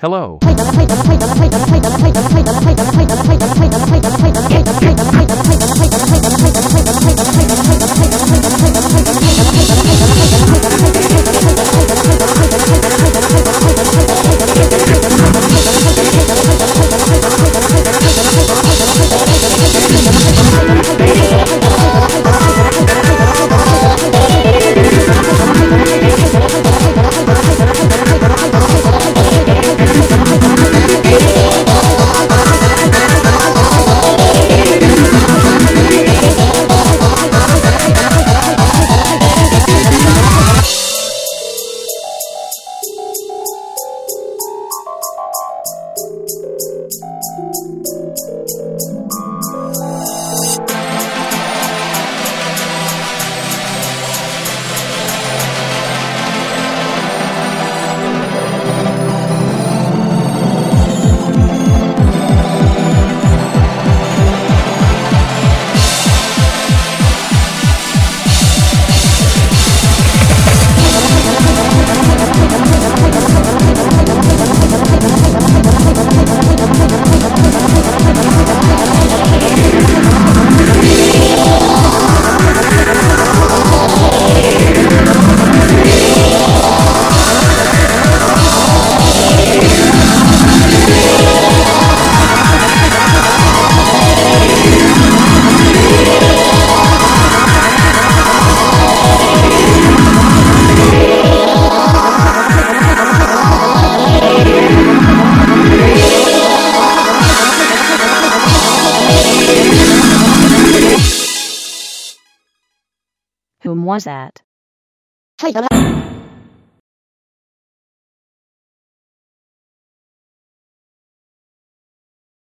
Hello. Was that?